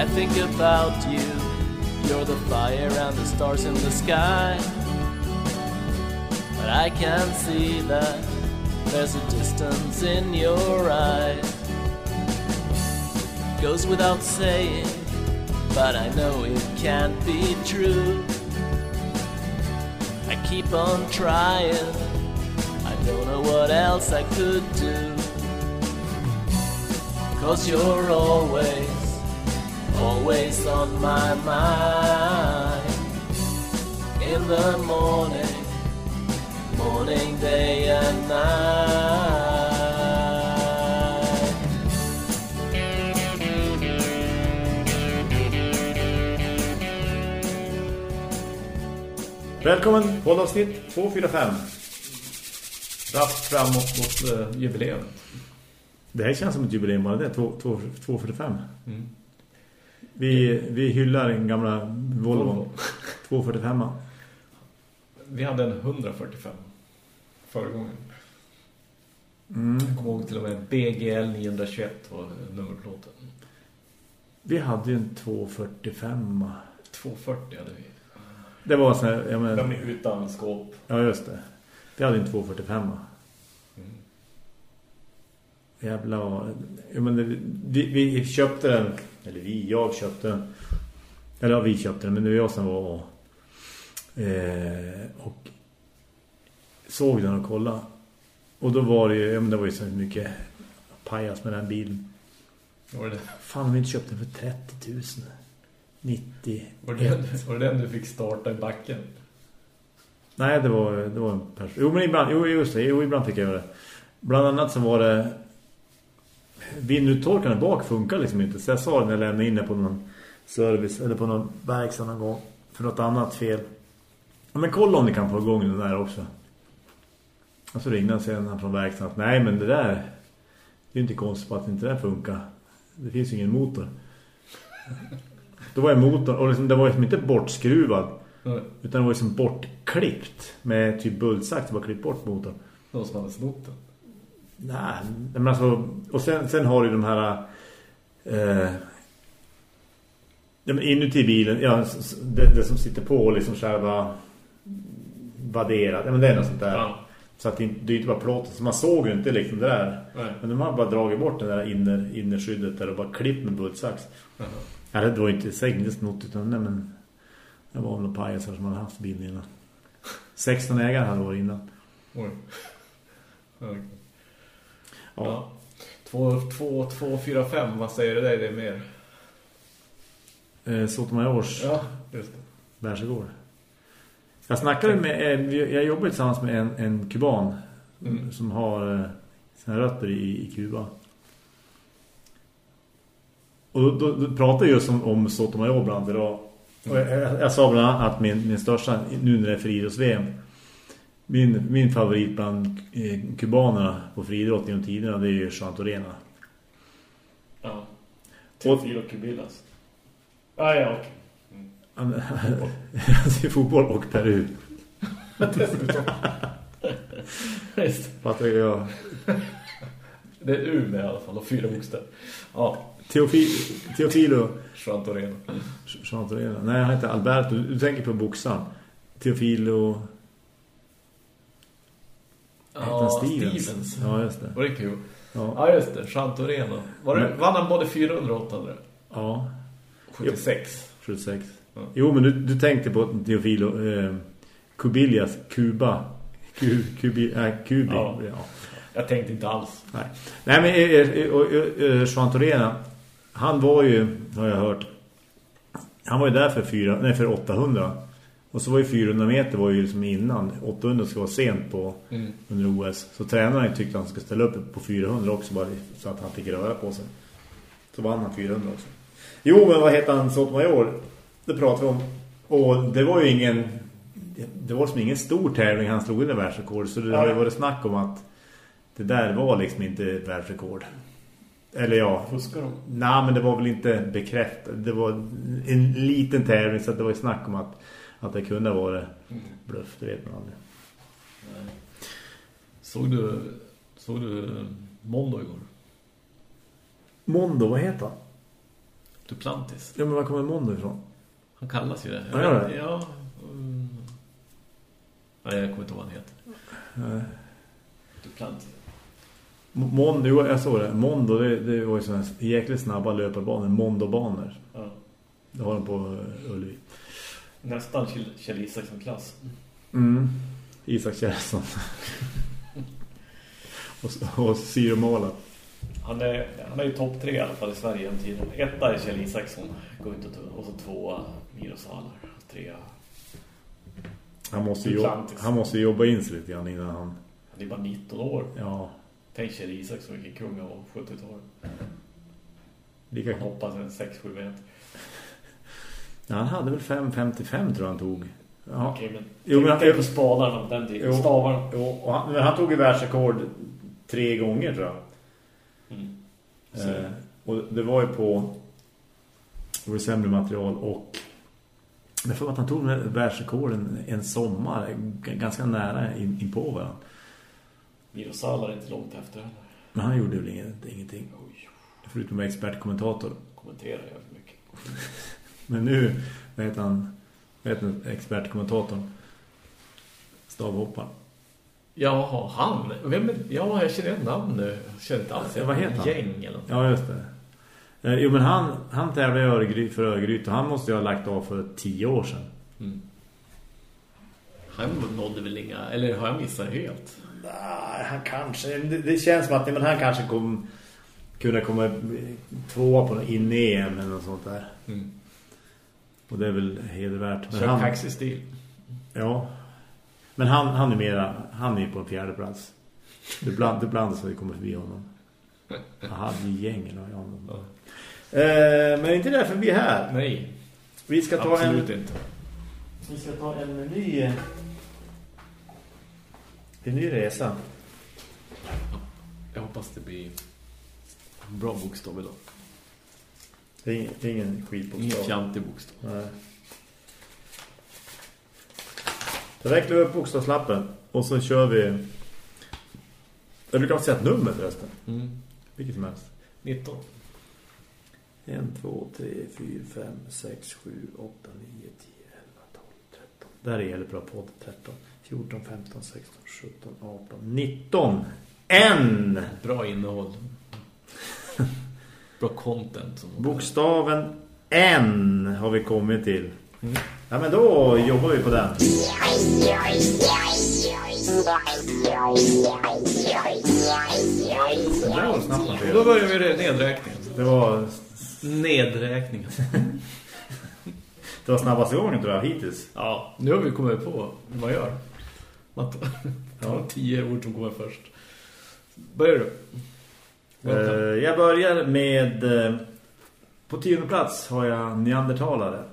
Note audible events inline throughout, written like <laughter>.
I think about you. You're the fire and the stars in the sky. But I can see that there's a distance in your eyes. Goes without saying, but I know it can't be true. I keep on trying. I don't know what else I could do. Cause you're always, always on my mind. In the morning, morning, day and night. Välkommen poddavsnitt 245. Raskt framåt mot uh, jubileum. Det här känns som ett jubileum bara det, 245. Mm. Vi, vi hyllar den gamla Volvo, Volvo. 245. Vi hade en 145 förra gången. Mm. Jag kommer ihåg till och med BGL 921 var nummerplåten. Vi hade ju en 245. 240 hade vi. Det var så här, jag men... De är utan skåp. Ja, just det. Vi hade en 245. Mm. Jävla... Ja, men vi, vi köpte den, eller vi, jag köpte den. Eller ja, vi köpte den, men det var jag som var och, eh, och såg den och kollade. Och då var det ju, ja, men det var ju så mycket pajas med den bilen. Var det? Fan, vi inte köpte den för 30 000. 90. Var det, var det den du fick starta i backen? Nej, det var, det var en person. Jo, men ibland, jo, just det, jo, ibland fick jag göra det. Bland annat så var det vinduttorkarna bak funkar liksom inte. Så jag sa när jag lämnade in det på någon service eller på någon verkstad någon gång för något annat fel. Men kolla om ni kan få igång den där också. Och så ringde han sen från verkstaden att nej men det där det är inte konstigt att inte det funkar. Det finns ju ingen motor. Då var motorn, och liksom, den var liksom inte bortskruvad. Mm. Utan den var liksom bortklippt. Med typ bultsax, bara klippt bort motorn. Någon som hade snott den? Nej, men alltså, och sen, sen har du de här eh, inuti bilen, ja, det, det som sitter på liksom själva vadderat, ja, men det är något sånt där. Ja. Så att det, det är inte bara plåten, så man såg ju inte liksom det där. Nej. Men de har bara dragit bort det där inner, innerskyddet där och bara klippt med bultsax. Uh -huh. Ja, det var inte säkert snott utan nej, men det var några pajasar som hade haft bilen innan. <laughs> 16 ägare hade varit innan. Oj. Okay. Ja. 2, 2, 2, 4, 5, vad säger du dig? Det är mer? Eh, Sotomayors. Ja, just det. Bärsegård. Jag snackade med, jag jobbar tillsammans med en, en kuban mm. som har eh, sina rötter i, i Kuba. Och då, då, då pratar jag just om, om Sotomayor bland idag. Och jag, jag, jag, sa bland annat att min, min största, nu när det är friidrotts-VM, min, min favorit bland eh, kubanerna på friidrott genom tiderna, det är ju Chantorena. Ja. Teofilo Kubilas. Ah, ja, okej. Mm. Han <laughs> ser fotboll och Peru. Dessutom. Fattar jag. Det är U med i alla fall, och fyra bokstäver. Ja. Teofilo. Teofilo. Chantorena. Chantorena. Nej, han heter Alberto. Du, du tänker på boxaren. Teofilo... Ja, Stevens. Stevens. Ja, just det. Var det kul? Ja. ja, just det. Chantorena. Var det, vann han både 400 och 800? Ja. 76. 76. Ja. Jo, men du, du tänkte på Teofilo eh, Kubilias Kuba. Kubi, äh, Kubi. Ja. ja. Jag tänkte inte alls. Nej, Nej men eh, Chantorena eh, han var ju, har jag hört, han var ju där för, fyra, nej, för 800. Och så var ju 400 meter var ju liksom innan. 800 ska vara sent på mm. under OS. Så tränaren tyckte han skulle ställa upp på 400 också bara så att han fick röra på sig. Så vann han 400 också. Jo, men vad heter han Sotomayor? Det pratar vi om. Och det var ju ingen... Det var som ingen stor tävling han slog in i världsrekord. Så det har ju varit snack om att det där var liksom inte världsrekord. Eller ja. Fuskar de? Nej, men det var väl inte bekräftat. Det var en liten tävling så det var ju snack om att, att det kunde vara mm. bluff. Det vet man aldrig. Nej. Såg du, såg du Mondo igår? Mondo, vad heter han? Duplantis. Ja, men var kommer Mondo ifrån? Han kallas ju det. Ja, gör det? Ja. Mm. Nej, jag kommer inte ihåg vad han heter. Nej. Duplantis. Mondo, jag såg det. Mondo, det, det var ju sådana jäkligt snabba löparbanor. Mondobanor. Ja. Det har de på eh, Ullevi. Nästan Kjell- Kjell Isaksson-klass. Mm. Isak Kjellson. <laughs> och, och syremålat. Han är, han är ju topp tre i alla fall i Sverige genom tiden. Etta är Kjell Isaksson. Går inte och så tvåa Miros Halar. Trea. Han måste, ju, Duplantis. han måste jobba in sig lite grann innan han... Han är bara 19 år. Ja, Tänk Kjell Isaksson, vilken kung på 70-talet. lika Han hoppas en 6-7 meter. Ja, han hade väl 5,55 tror jag han tog. Ja. Okej, men Jo, men- tänk på spadarna den tiden. Stavarna. Jo, och han, men han tog ju världsrekord tre gånger tror jag. Mm. Eh, och det var ju på det var sämre material och jag får att han tog världsrekorden en sommar ganska nära in, in på varandra. Miros Halar är inte långt efter heller. Men han gjorde väl inget, ingenting. Oj, Förutom att vara expertkommentator. kommenterar jag för mycket. <laughs> Men nu vet han vet han expertkommentatorn stavhopparen. Jaha, han. Vem är, ja, jag känner ett namn nu. Jag känner inte alls. Ja, vad heter han? Gäng eller något. Ja, just det. Eh, Jo, men han, han tävlade i för Örgryt och han måste ju ha lagt av för tio år sedan. Mm. Han nådde väl inga... Eller har jag missat helt? Nej, han kanske... Det, det känns som att men han kanske kom, kunde komma tvåa på i EM eller något sånt där. Mm. Och det är väl hedervärt. Men Kör han, taxistil. ja. Men han, han är mera... Han är på en fjärde plats. Det bland, det blandas så vi kommer förbi honom. Han hade ju gängen och honom. Ja. Eh, men inte därför vi är här. Nej, Vi ska ta absolut en... inte. Vi ska ta en ny... En ny resa. Jag hoppas det blir en bra bokstav idag. Det är ingen, det är ingen Ingen skitbokstav. fjantig bokstav. Nej. Så räknar vi upp bokstavslappen och så kör vi... Jag brukar säga ett nummer förresten. Mm. Vilket som helst. 19. 1, 2, 3, 4, 5, 6, 7, 8, 9, 10, 11, 12, 13. Där är det bra podd. 13, 14, 15, 16, 17, 18, 19. En! Bra innehåll. <laughs> bra content. Bokstaven N har vi kommit till. Mm. Ja, men då jobbar vi på den. Det där var snabbt man Och då börjar vi nedräkningen. Det var, Nedräkningen. <laughs> det var snabbast gången tror jag hittills. Ja, nu har vi kommit på hur man gör. Man tar, tar tio ord som kommer först. Börjar du? Eh, jag börjar med... eh, På tionde plats har jag neandertalare.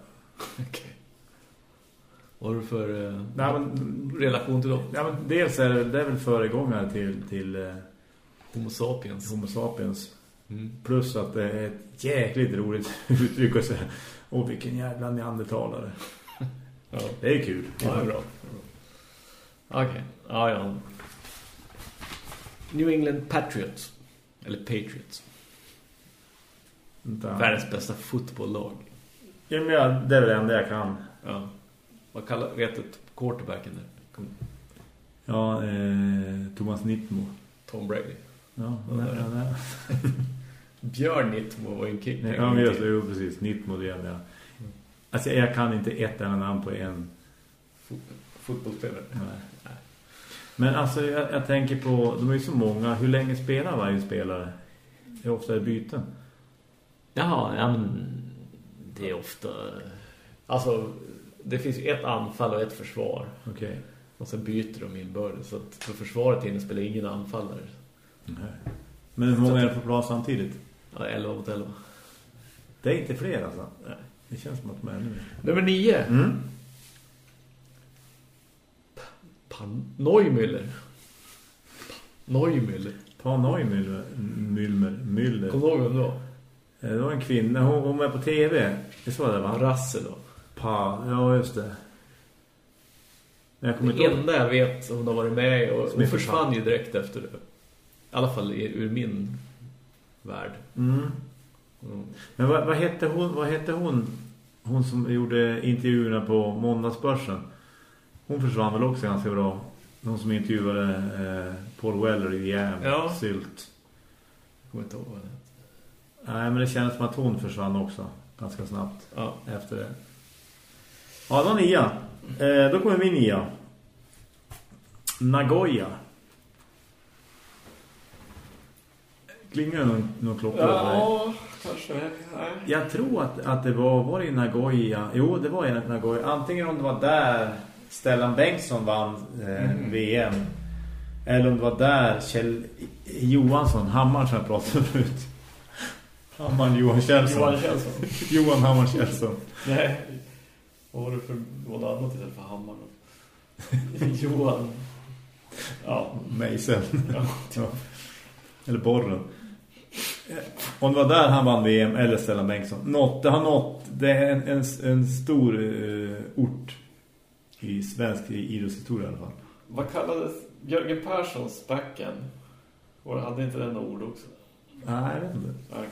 Okej. Vad har du för eh, Nej, men, relation till dem? ja, men dels är det, det är väl föregångare till, till eh, Homo sapiens. Homo sapiens. Mm. Plus att det är ett jäkligt roligt <laughs> uttryck att säga. Åh, vilken jävla neandertalare. <laughs> Ja. Det är kul. Ja, det är bra. Okej, ja, ja. New England Patriots. Eller Patriots. Vänta. Världens bästa fotbolllag. Ja, men jag, det är väl det enda jag kan. Ja. Vad kallar, vet du quarterbacken där? Kom- Ja, eh, Thomas Nittmo. Tom Brady. Ja, nej, nej, nej. <laughs> Björn Nittmo var en kick. Nej, ja, men just jo, precis. Nittmo, det igen, ja. Alltså, jag kan inte ett enda namn på en. Fot- Fotbollsspelare. Nej. Men alltså, jag, jag tänker på, de är ju så många. Hur länge spelar varje spelare? Hur ofta är det byten? Jaha, ja, men det är ofta... Alltså, det finns ju ett anfall och ett försvar. Okej. Och sen byter de inbördes. Så att för försvaret inne spelar ingen anfallare. Men hur många är det på plan samtidigt? Ja, 11 mot 11. Det är inte fler alltså. Nej. Det känns som att de är ännu mer. Nummer 9. Mm. Neumüller. Neumüller. Pa Neumüller. Müller. Kommer du ihåg vem var? Eh, Det var en kvinna. Hon, hon var på tv. Det så det va? Rasse då. Pa. Ja, just det. Men jag kommer Det enda jag vet hon har varit med och hon försvann ju direkt efter det. I alla fall ur min värld. Mm. Mm. Men vad, vad hette hon? Vad hette hon? Hon som gjorde intervjuerna på måndagsbörsen. Hon försvann väl också ganska bra. Hon som intervjuade eh, Paul Weller i Jam, Ja. Sylt. Jag kommer inte ihåg vad det. Nej, men det känns som att hon försvann också. Ganska snabbt Ja. efter det. Ja, det var nia. Eh, då kommer min nia. Nagoya. Klingar någon, någon klocka? Ja, kanske. Nej. Jag tror att, att det var, var det i Nagoya? Jo, det var i Nagoya. Antingen om det var där Stellan Bengtsson vann eh, Mm. VM. Eller om det var där Kjell Johansson, Hammar som jag pratade förut. Hammar Johan Kjellson. Johan Kjellson. Johan Hammar Kjellson. Nej. Vad var det för något annat istället för Hammar? <laughs> Johan. Ja. Mejsel. ja. Ja. Eller Borren. Om det var där han vann VM eller Stellan Bengtsson. Något, det har nått. Det är en, en, en stor eh, ort i svensk idrottshistoria i alla fall. Vad kallades Jörgen Perssons backen? Och hade inte den ord också? Nej, jag vet inte. Nej.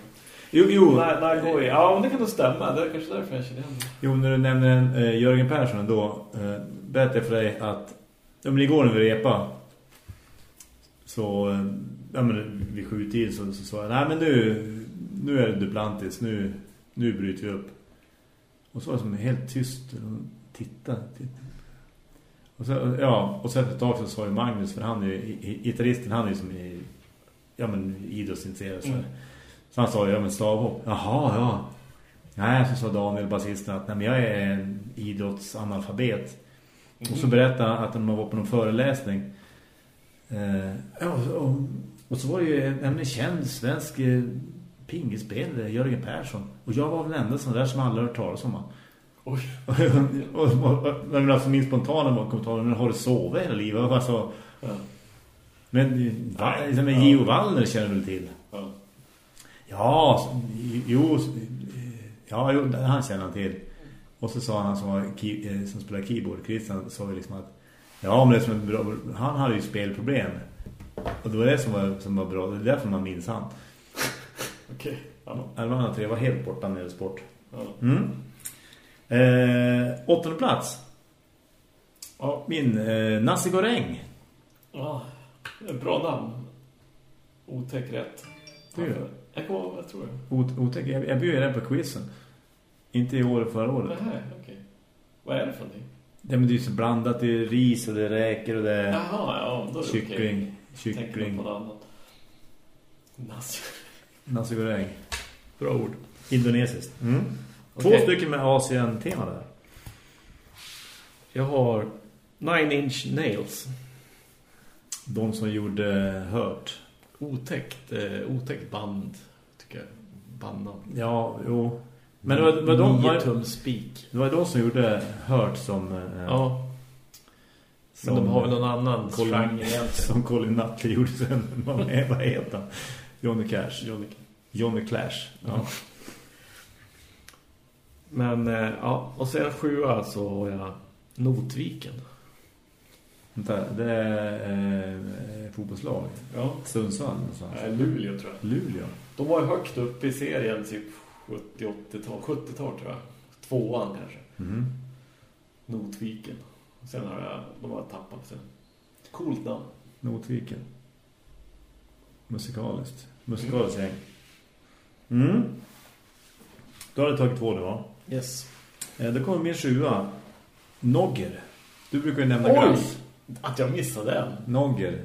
Jo, jo, Nej, nej, går. Ja, men det kan nog stämma. Det är kanske därför jag känner igen jo när du nämner eh, Jörgen Persson då eh, berättade jag för dig att ja, men igår när vi repa så eh, ja, men vid sjutid så, så sa jag nej men nu, nu är det Duplantis nu, nu bryter vi upp och så var det som helt tyst och titta, titta. Och så, ja, och så efter ett tag så sa ju Magnus för han är ju, gitarristen han är ju som i, ja men idrottsintresserad så, Mm. så han sa ja men stavhopp jaha ja nej så sa Daniel basisten att nej men jag är en idrottsanalfabet och så berättade han att man var på någon föreläsning eh, ja, och, och så var det ju en, känd svensk eh, pingisspelare, Jörgen Persson. Och jag var den enda som där som alla hört talas om. han. Oj. <laughs> och, och, och, alltså min spontana kommentar, men har du sovit hela livet? Alltså, Ja. men va, liksom, Ja. Gio Wallner känner väl till? Ja. Ja, jo, ja, jo, han känner han till. Och så sa han som, key, eh, som spelar keyboard, Christian, sa ju liksom att ja, men det som är bra, han hade ju spelproblem. Och det var det som var, som var bra, det är därför man minns han. <laughs> Okej. Ja. Alla andra tre var helt borta med sport. Mm. Eh, åttonde plats. Ja. Min eh, Nasi Goreng. ja. Bra namn. Otäck rätt. Det är det. Jag kommer ihåg, jag tror det. Ot- Otäck. Jag, jag bjöd den på quizen. Inte i år förra året. Nej, okej. Vad är det för någonting? Det, men det är så blandat. Det är ris och det är räkor och det är Jaha, ja, då är det kyckling. Tänker Kyckling. Nasi Goreng. Bra ord. Indonesiskt. Mm. Två Okej. stycken med Asien-tema där. Jag har Nine Inch Nails. De som gjorde Hurt. Otäckt, eh, otäckt band, tycker jag. Bandnamn. Ja, jo. Men det var, var de, Nio tum spik. det var de som gjorde Hurt som... eh, Ja, men som, de har väl någon annan Colin- genre. Som Colin Nutley gjorde sen. <laughs> Vad heter han? Johnny Cash. Johnny. Johnny Clash. Ja. Men, eh, ja, och sen sjua så har jag Notviken. Vänta, det är eh, fotbollslag. Ja. Sundsvall någonstans. Nej, Luleå tror jag. Luleå. De var ju högt upp i serien typ 70-80-tal, 70-tal tror jag. Tvåan kanske. Mhm. Notviken. Sen har jag, de har tappat sen. Coolt namn. Notviken. Musikaliskt. Musikaliskt gäng. Mm. Då har du tagit två nu va? Yes. Eh, då kommer min sjua. Nogger. Du brukar ju nämna Oj! glass. Att jag missade den. Nogger.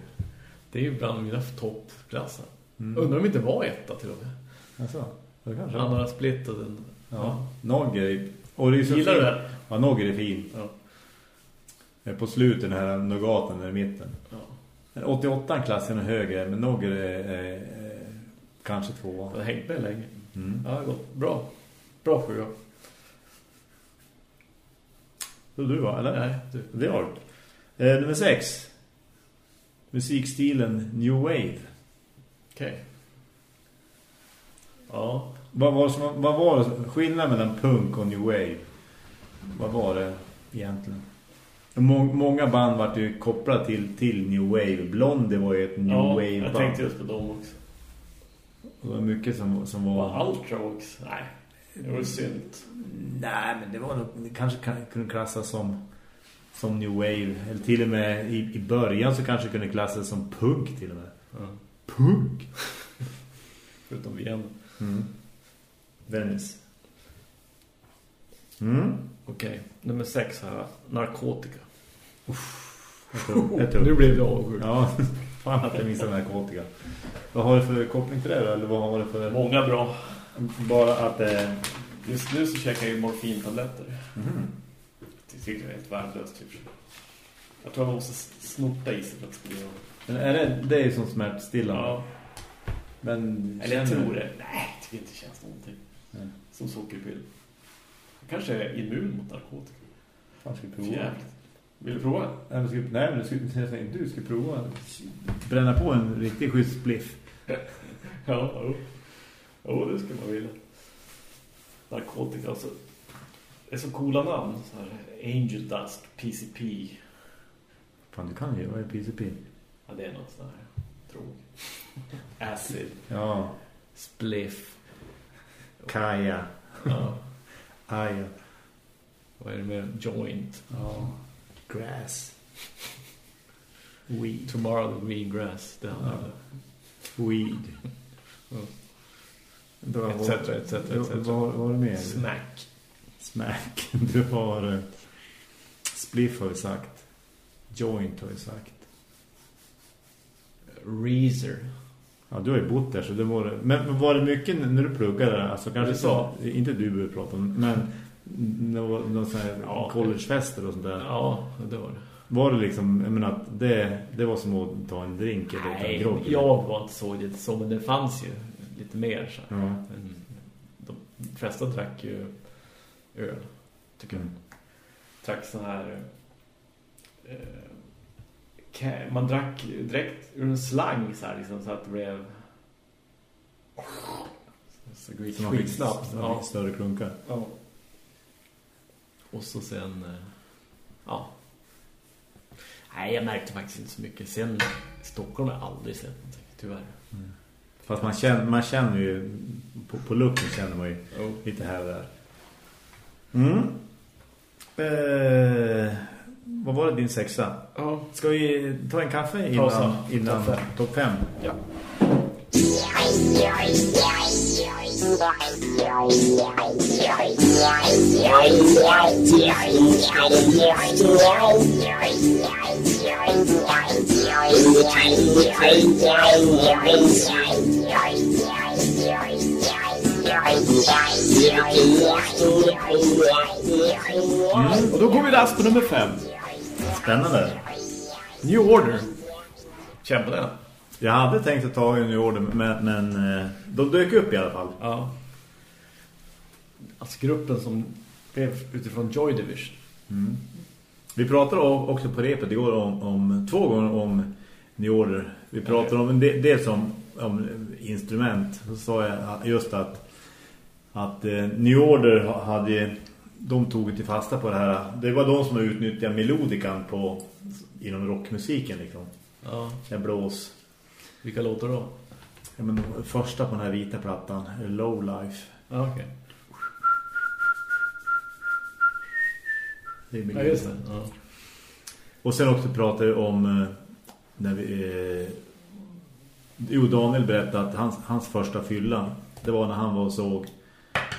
Det är ju bland mina toppklasser. Mm. Undrar om det inte var etta till och med. Alltså, det kanske. Han har split och den. Ja. Nogger. Och det är så Gillar du fint. det? Ja, Nogger är fin. Ja. Eh, På slutet här nougaten där i mitten. ja. 88 klassen är högre, men Nogger är, är kanske tvåa. Det har hängt med länge. Mm. Ja, gott. Bra. Bra sjua. Så du va, eller? Nej, du. Det har du. Eh, nummer sex. Musikstilen New Wave. Okej. Ja. Vad var, som, vad var det, skillnaden mellan punk och New Wave? Vad var det egentligen? Må, många band var ju kopplade till, till New Wave. Blondie var ju ett New ja, Wave jag band. tänkte just på dem också. Och det var mycket som, som Var var... Ultravox? Nej, det var synd. Nej, men det var nog... Det kanske kan, kunde klassas som som new wave. Eller till och med i, i början så kanske kunde klassas som punk till och med. Ja. Punk? <laughs> Förutom Vienna. Mm. Venice. Mm. Okej, nummer sex här. Narkotika. Jag tror, jag tror. Nu blev det avsjuk. Ja, <laughs> fan att jag missade narkotika. Vad har du för koppling till det då? Eller vad har du för... Många bra. Bara att... Eh... Just nu så käkar jag ju morfintabletter. Mm. Det tycker jag är helt värdelöst typ. Jag tror man måste snorta i sig för att bli Men är det, det är ju som smärtstillande. Ja. Men Eller jag känner- tror det. Nej, jag tycker inte det känns någonting. Nej. Som sockerpill. Jag kanske är immun mot narkotika. Fan, ska vi prova? Jävligt. Vill du prova? Nej, men ska, nej, men du ska, du ska prova. Bränna på en riktig schysst spliff. Ja, jo. Jo, det skulle man vilja. Narkotika, alltså. Det är så coola namn. Så här, Angel Dust, PCP. Fan, du kan ju. Vad är PCP? Ja, det är något sån här drog. <laughs> Acid, Ja, spliff. Kaja. Ja. Aja. Vad är det mer? Joint. Ja. Grass. Weed. Tomorrow the green grass. Det handlar Ja. Weed. Etc, etc, etc. Vad har du mer? Smack. Smack. <laughs> Du har... eh, Spliff har vi sagt. Joint har vi sagt. Reezer. Ja, du har ju bott där så det var Men var det mycket när du pluggade? Alltså kanske så, inte du behöver prata om, men någon, någon sån här Ja. collegefester och sånt där. Ja, det var det. Var det liksom, jag menar, att det, det var som att ta en drink eller ta en Nej, grogg? jag var inte så det så, men det fanns ju lite mer så. Ja. Men de flesta drack ju öl, tycker jag. Mm. Drack sån här... Eh, man drack direkt ur en slang så här, liksom, så att det blev... Så det gick Så man fick skitsnabbt. så fick större klunkar. Ja. Och så sen... eh, Ja. Nej, jag märkte faktiskt inte så mycket. Sen Stockholm har jag aldrig sett någonting, tyvärr. Fast man känner, man känner ju, på, på lukten känner man ju Oh. lite här och där. Mm. Eh, vad var det din sexa? Ja. Ska vi ta en kaffe innan, Pausa. innan Topp fem. topp Ja. Och då går vi dags på nummer fem. Spännande. New Order. Känn på den. Jag hade tänkt att ta en New Order, men, men eh, de dök upp i alla fall. Ja. Alltså gruppen som blev utifrån Joy Division. Vi pratade också på repet igår om, om två gånger om New Order. Vi pratade om del, dels om, om instrument. Så sa jag just att, att eh, New Order ha- hade de tog till fasta på det här. Det var de som utnyttjade melodikan på inom rockmusiken liksom. Ja. En blås. Vilka låtar då? Ja, men första på den här vita plattan, Low Life. Ja, okej. Det är Ja, just det. Ja. Och sen också pratade vi om eh, när vi eh, Jo, Daniel berättade att hans, hans första fylla det var när han var och såg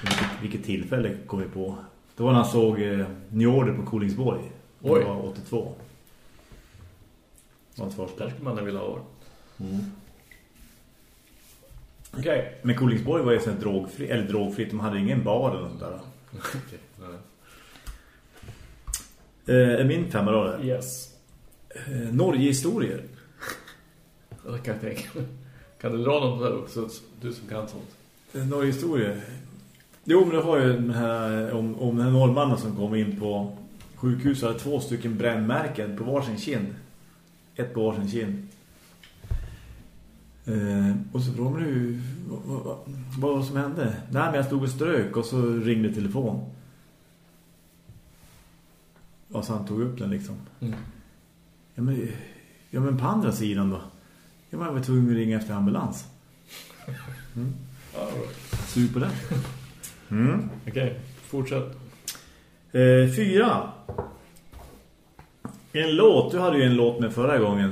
vilket, vilket tillfälle kom vi på. Det var när han såg eh, New Order på Kolingsborg. Det Oj. var 82. Det var hans första. Där skulle man vilja ha varit. Mm. Okej. Men Kolingsborg var ju här drogfri, eller drogfritt. De hade ingen bar eller något där. <laughs> Okej. Eh, är min femma då? det? Yes. Eh, Norge-historier. Det kan jag tänka mig. Kan du dra något där också? Du som kan sånt. Eh, Norge-historier. Jo, men det har ju den här om, om den här norrmannen som kom in på sjukhuset hade två stycken brännmärken på varsin kind. Ett på varsin kind. Eh, och så frågade man ju vad, vad, vad som hände? Nej, men jag stod och strök och så ringde telefon. Och så han tog upp den liksom. Mm. Ja men, ja, men på andra sidan då? Ja, men jag var tvungen att ringa efter ambulans. Bra. Sug på det. Mm. Okej, fortsätt. Eh, fyra. En låt, du hade ju en låt med förra gången.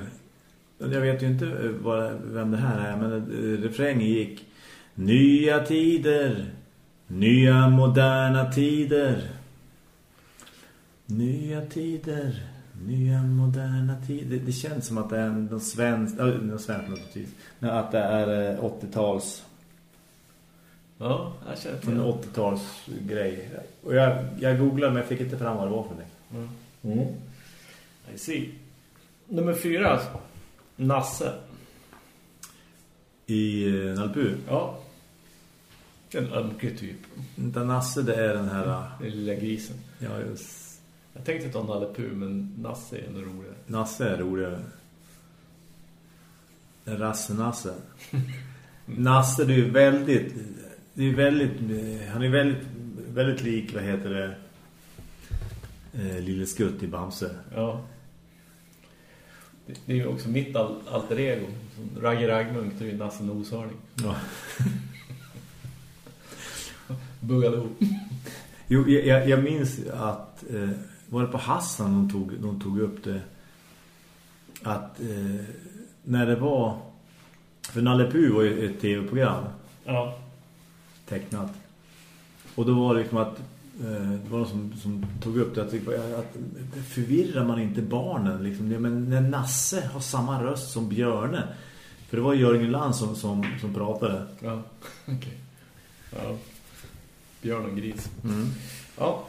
Jag vet ju inte eh, vad, vem det här är, men eh, refrängen gick Nya tider, nya moderna tider. Nya tider, nya moderna tider. Det, känns som att det är någon svensk, äh, någon svensk naturligtvis. Men att det är eh, 80-tals Ja, jag känner till en det. 80-tals grej. Och jag, jag googlade men jag fick inte fram vad det var för det. Mm. Mm. I see. Nummer fyra. Nasse. I eh, Nalbu. Ja. En ömke typ. Den Nasse det är den här... Den lilla grisen. Ja, just. Jag tänkte ta Nalle Puh, men Nasse är ändå roligare. Nasse är roligare. Rasse-Nasse. <laughs> Nasse det är ju väldigt... Det är väldigt... Han är väldigt, väldigt lik, vad heter det? Eh, Lille Skutt i Bamse. Ja. Det, det är ju också mitt alter ego. Som Ragge Ragmunk, det är ju Nasse Noshörning. Ja. <laughs> Buggaloo. Jo, jag- jag, jag minns att eh, var det på Hassan de tog, de tog upp det att eh, när det var för Nalle Puh var ju ett tv-program Ja. tecknat och då var det liksom att eh, det var någon som, som tog upp det att, att förvirrar man inte barnen liksom, men när Nasse har samma röst som Björne för det var Jörgen Land som, som, som pratade Ja, <laughs> okej. Ja. Björn och gris. mm. Ja.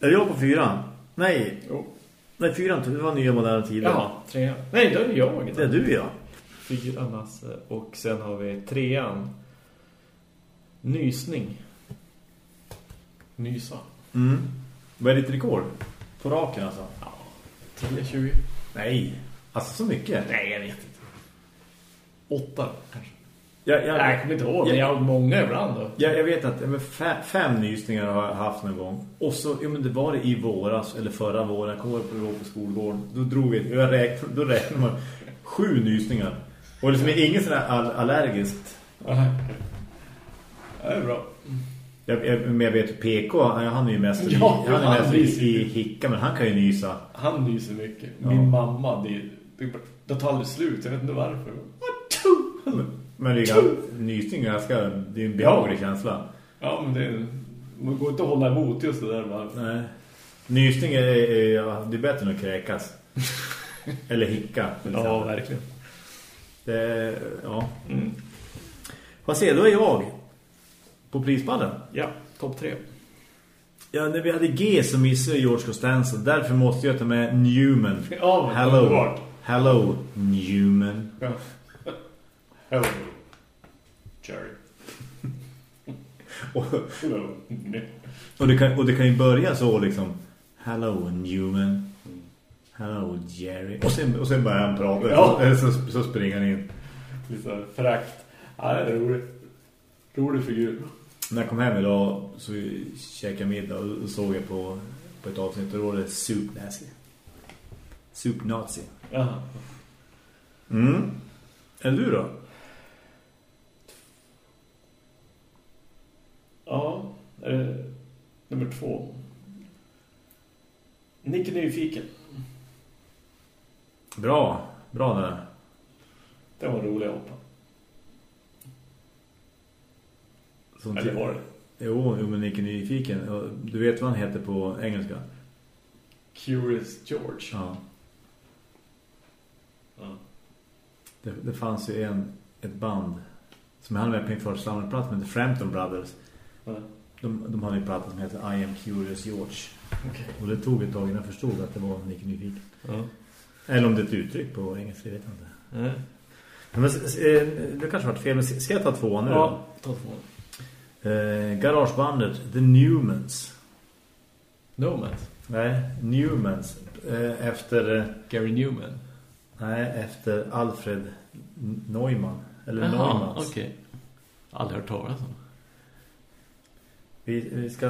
Är jag på fyran? Nej, Jo. nej fyran, det var nya moderna tider Ja, tre. Nej, då är det jag. Det är du ja. Fyra Nasse. Och sen har vi trean. Nysning. Nysa. Mm. Vad är ditt rekord? På raken alltså? Ja. 10-20. Nej. Alltså så mycket? Nej, jag vet inte. Åtta kanske. Jag, jag, Nej, jag kommer inte ihåg. Men jag har många ibland då. jag, jag vet att ja, fem, fem nysningar har jag haft någon gång. Och så, ja men det var det i våras eller förra våren. Jag kommer ihåg på skolgården. Då drog vi, jag räknade, då räknade man sju nysningar. Och liksom inget sån här all, allergiskt. Nej. Det är bra. Jag, jag, men jag vet PK, han, han är ju mest, <laughs> i, Ja, han är mest i, i hicka. Men han kan ju nysa. Han nyser mycket. Ja. Min mamma, det, det, det tar aldrig slut. Jag vet inte varför. Men det är ganska, nysning är ganska, det är en behaglig känsla. Ja, men det, man går inte att hålla emot just det där. Bara. Nej. Nysning är, är, ja, det är bättre än att kräkas. <laughs> Eller hicka. Ja, verkligen. Det, ja. Mm. Vad säger då är jag på prispallen? Ja, topp tre. Ja, när vi hade G så missade George Costanza. Därför måste jag ta med Newman. Ja, Hello. underbart. Hello, Newman. Ja. Hello. Jerry. <laughs> Och, Hello. och, det kan, och det kan ju börja så liksom. Hello, Newman. Hello, Jerry. Och sen, och sen börjar han prata. Ja. Eller <laughs> så, så springer han in. Lite frakt. Ja, det är roligt. Rolig figur. När jag kom hem idag så käkade jag middag och såg jag på, på ett avsnitt och då var det Soup Nazi. Soup Nazi. Jaha. Mm. Eller du då? Ja, eh, nummer två. Nick är nyfiken. Bra. Bra där. Det var en rolig apa. Som Eller var det? Jo, jo, men Nick är nyfiken. Du vet vad han heter på engelska? Curious George. Ja. Ja. Det, det fanns ju en, ett band som han med på min första samlingsplats med The Frampton Brothers. De, de hade en platta som heter I am Curious George. Okej. Och det tog ett tag innan jag förstod att det var Nick nyfiken. Ja. Eller om det är ett uttryck på engelska, jag vet inte. Nej. Men, eh, det kanske varit fel, men ska jag ta två nu Ja, ta två. Eh, garagebandet The Newmans. Nomad. Nej, Newmans. Eh, efter, eh, Gary Newman. nej, efter Alfred Neumann. Eller Jaha, Neumans. okej. Aldrig hört talas om. Vi, vi, ska,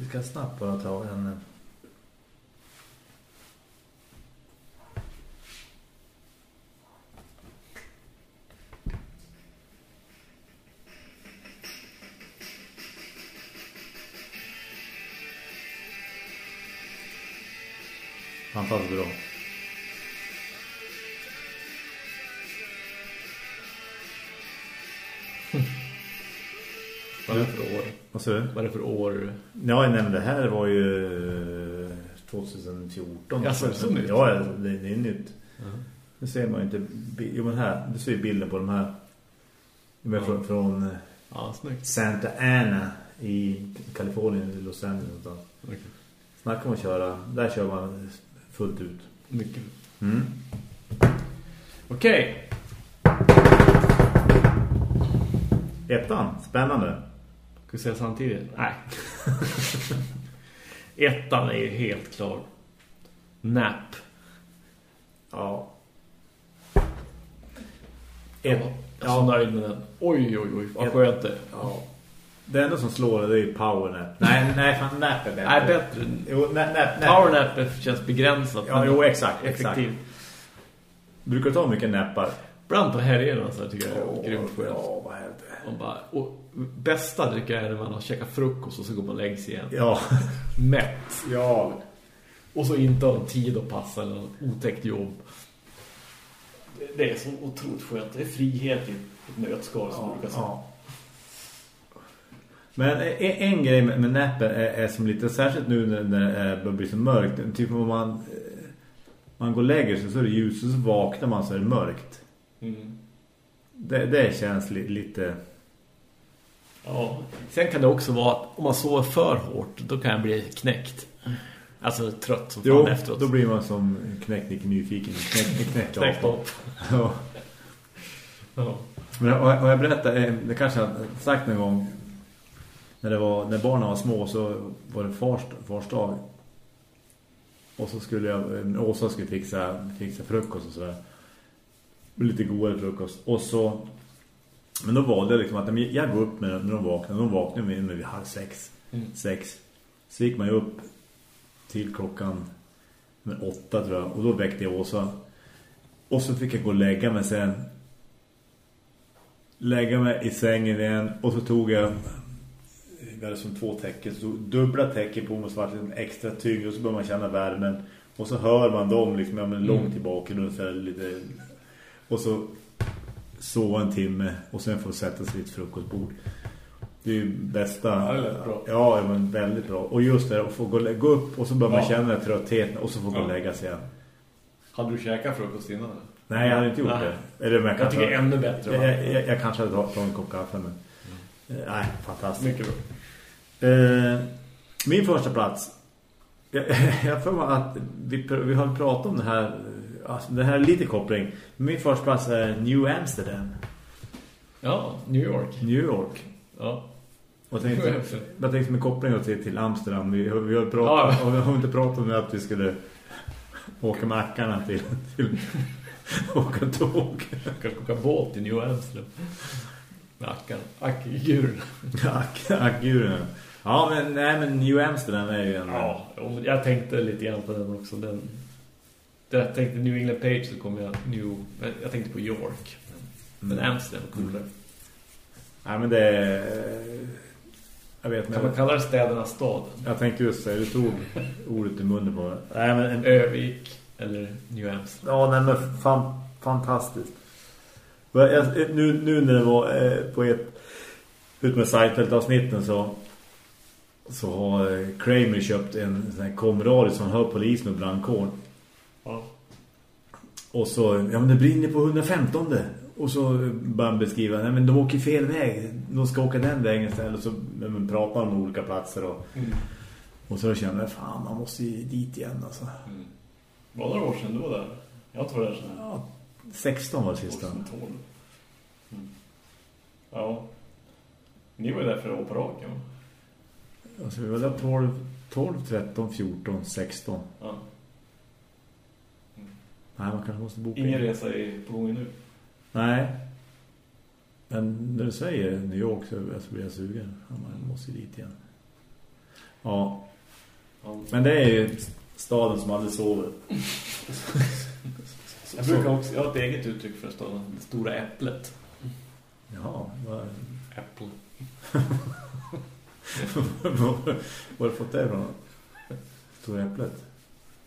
vi ska snabbt bara ta en... Eh, Han passar bra. <laughs> Vad är det för vad säger du? Vad är det för år? Ja, nej, men det här var ju eh, 2014. Ja, så är det så nytt? Ja, det, det är nytt. Mm. Nu ser man inte... Jo, men här. Du ser ju bilden på de här. De är från, från eh, snyggt. Santa Ana i Kalifornien, i Los Angeles. Okej. Snacka om att köra. Där kör man fullt ut. Mycket. Mm. Okej. Ettan, spännande. Ska vi säga samtidigt? Nej. <laughs> Ettan är ju helt klar. Nap. Ja. Ett, är så nöjd med den. Oj, oj, oj. Vad skönt det. ja. Det enda som slår det, är powernap. Nej, nej, fan nap är bättre. Nej, bättre. Jo, nap, nap, nap. Powernap känns begränsat. Ja, jo, exakt, exakt. Effektivt. Brukar du ta mycket nappar? Ibland på helgerna så tycker jag det är grymt skönt. Ja, vad är det? Och, bara, och bästa jag är när man har käkat frukost och så går man och läggs igen. Ja, Mätt. ja. Och så inte har tid att passa eller något otäckt jobb. Det- Det är så otroligt skönt. Det är frihet i ett nötskal som Ja, brukar säga. ja. Men en, en grej med, med nappen är, är som lite särskilt nu när, när det börjar bli så mörkt. Typ om man, eh, man går och lägger sig så är det ljus och så vaknar man så är det mörkt. Mm. Det, det känns li, lite... Ja. Sen kan det också vara att om man sover för hårt då kan jag bli knäckt. Alltså trött som fan Jo, efteråt. då blir man som knäcknick nyfiken. Knäck, knäck, knäckt upp. Ja. Ja. Men och, och jag berättar, eh, det kanske jag har sagt någon gång när, det var, när barnen var små så var det fars, fars dag. Och så skulle jag, eh, Åsa skulle fixa, fixa frukost och sådär. Lite godare frukost. Och så, men då valde jag liksom att jag går upp när, när de vaknade. De vaknade med, med vid halv sex. Mm. Sex. Så gick man ju upp till klockan men åtta tror jag. Och då väckte jag Åsa. Och så fick jag gå och lägga mig sen lägga mig i sängen igen och så tog jag det hade som två täcken så dubbla täcken på mig var det liksom extra tyngd och så börjar man känna värmen och så hör man dem liksom ja, men långt Mm. tillbaka och, så lite, och så sova en timme och sen få sätta sig vid ett frukostbord det är ju bästa Ja, det bra. ja men väldigt bra och just det att få gå, gå upp och så börjar man Ja. känna tröttheten och så få gå och Ja. lägga sig igen Hade du käkat frukost innan? nej jag hade inte gjort Nej. det Eller, jag, Jag tycker ännu bättre. jag, jag, jag kanske hade tagit en kopp kaffe men eh, nej, fantastiskt Mycket bra. Eh, min första plats. Jag, <laughs> jag får mig att vi, vi har pratat om det här. Alltså, det här är lite koppling. Min första plats är New Amsterdam. Ja, New York. New York. Ja. Och tänkte, jag tänkte <laughs> med koppling till, till Amsterdam. Vi, har- vi, har pratat, Ja. <laughs> vi har inte pratat om att vi skulle åka med ackarna till, till <laughs> åka tåg. Kanske åka båt i New Amsterdam. Med Ackan. Ackguren. Ack, ackguren. Ja, men, nej, men New Amsterdam är ju en... Ja, jag tänkte lite grann på den också. Den, jag tänkte New England Page så kom jag New... Jag tänkte på York. Men Mm. Amsterdam är coolare. Nej, men det är... Jag vet Kan men man kalla det städernas stad? Jag tänkte just säga, du tog ordet i munnen på det. Nej, men en, Övik eller New Amsterdam? ja, nej, men fan, fantastiskt. Jag, nu, nu när det var eh, på ett ut med Seinfeld-avsnitten så så har eh, Kramer köpt en sån här komradio som hör polis med brandkåren. Och så, ja men det brinner på 115 Och så börjar han beskriva, nej men de åker fel väg. De ska åka den vägen istället. Och så men, pratar om olika platser. Och, Mm. och så känner jag, fan man måste ju dit igen alltså. Mm. Var det några år sedan du var där? Jag inte varit där sedan Ja, 16 var det sista. 2012. Mm. Ja. Ni var ju där för år på raken. va? Alltså vi var där 12, 12, 13, 14, 16. Ja. Nej, man kanske måste boka Ingen in. resa är på gång nu. Nej. Men när du säger New York så så blir jag sugen. Ja, Man måste ju dit igen. Ja, Ja. men det är ju staden som aldrig sover. <laughs> Jag brukar också, jag har ett eget uttryck för staden. Det stora äpplet. Jaha, vad Apple. <laughs> vad har du fått det från? Stora äpplet?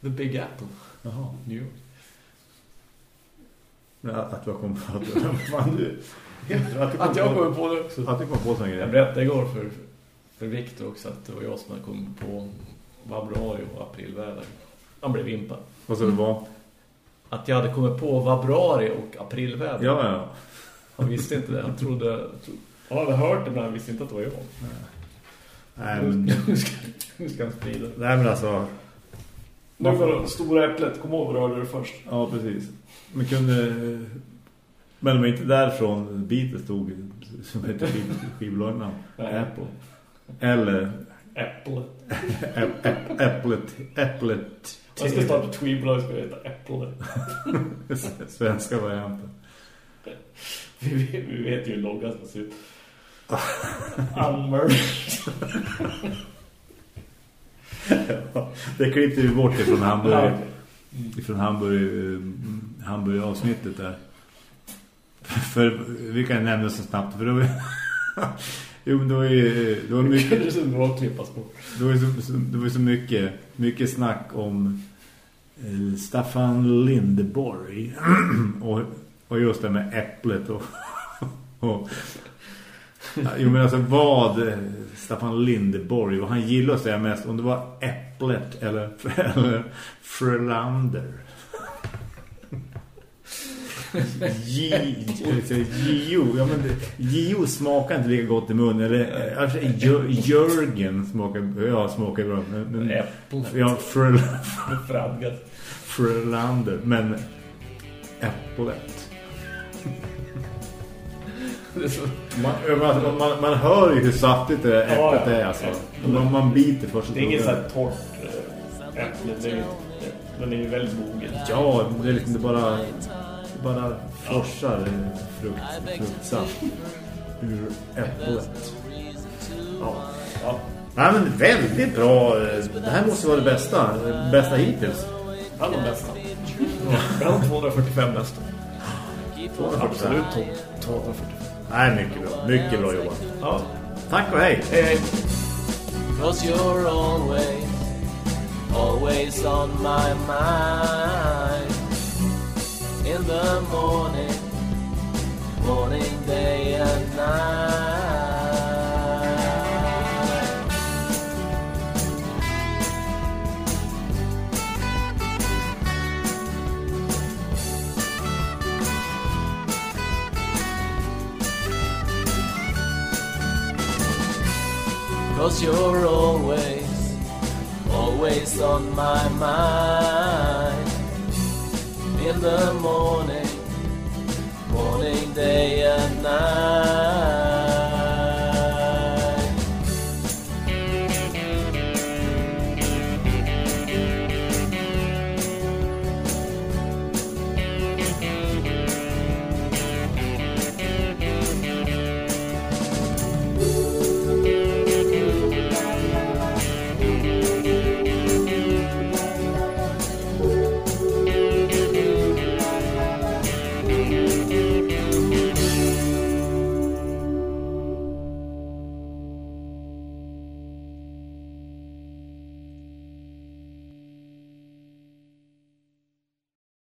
The Big Apple. Jaha. New York. Men Att, har kommit på att <laughs> fan, du, att, Att jag kommer på det också. att du kom på sån Jag grej. berättade igår för, för Victor också att det var jag som hade kommit på vabruari och aprilväder. Han blev impad. Vad sa du var? Att jag hade kommit på vabruari och aprilväder. Ja, ja. Han visste inte det. Han trodde... tro- Han hade hört det men han visste inte att det var jag. Nej, men, Nu ska, nu ska han sprida. nej, men alltså... Nu var det stora äpplet. Kom ihåg vad du det först. Ja, precis. Men kunde... Men de var inte därifrån Beatles stod som heter skivbolaget namn. Apple. Eller Ä- Äpplet. Äpplet. Jag ska starta ett skivbolag som heta Äpplet. <laughs> Svenska varianten. Vi vet, vi vet ju hur loggan ska se ut. Unmerged. <laughs> Det klippte vi bort ifrån Ja, Hamburg. Ifrån Hamburg, eh, Hamburg avsnittet där. För vi kan nämna så snabbt. För då <laughs> Jo, men det var ju det var <laughs> Det mycket, kunde så bra klippas det var ju så, så, var ju så mycket, mycket snack om eh, Staffan Lindeborg <clears throat> och, och just det med äpplet och, <laughs> och jo men alltså vad eh, Staffan Lindeborg vad han gillade att säga mest om det var äpplet eller, eller Frölander Gio, ja men Gio smakar inte lika gott i munnen eller eh, alltså, Jör- Jörgen smakar ja smakar bra men, men ja Fröl, Fradgat. Frölander men äpplet så... man, man, man, man hör ju hur saftigt det äpplet Ja, ja. är alltså. man, man biter först Det är inget så här torrt äh, äpple. Det är, ju- den är ju väldigt mogen. Ja, det är liksom det bara bara forsar eh, frukt, fruktsaft ur äpplet. Ja. Ja. Nej men väldigt bra. Det här måste vara det bästa. Bästa hittills. Är de bästa. Bland 245 bästa. Absolut topp 245. Nej, mycket bra. Mycket bra jobbat. Ja. Tack och hej. Hej hej. Cause you're always, always on my mind. In the morning, morning, day and night. Cause you're always, always on my mind in the morning, morning, day and night.